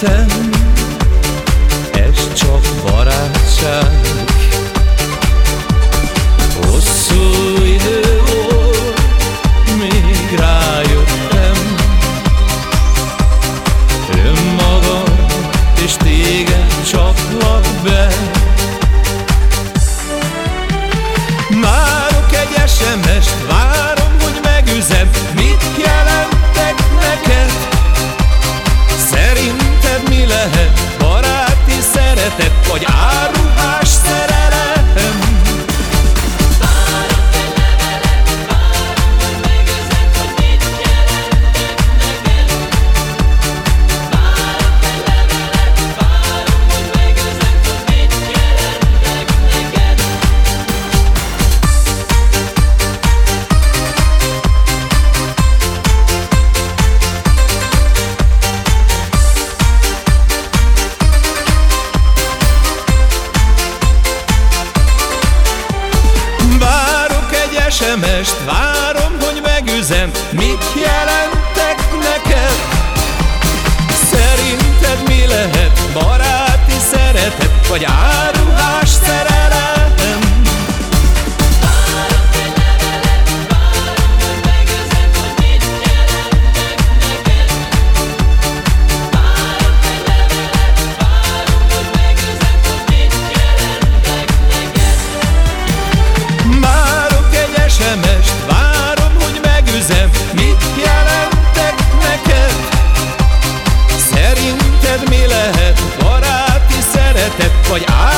Értem, ez csak barátság. SMS-t, várom, hogy megüzen Mit jelentek neked? Szerinted mi lehet? Baráti szeretet, vagy szeretet? Ah. áll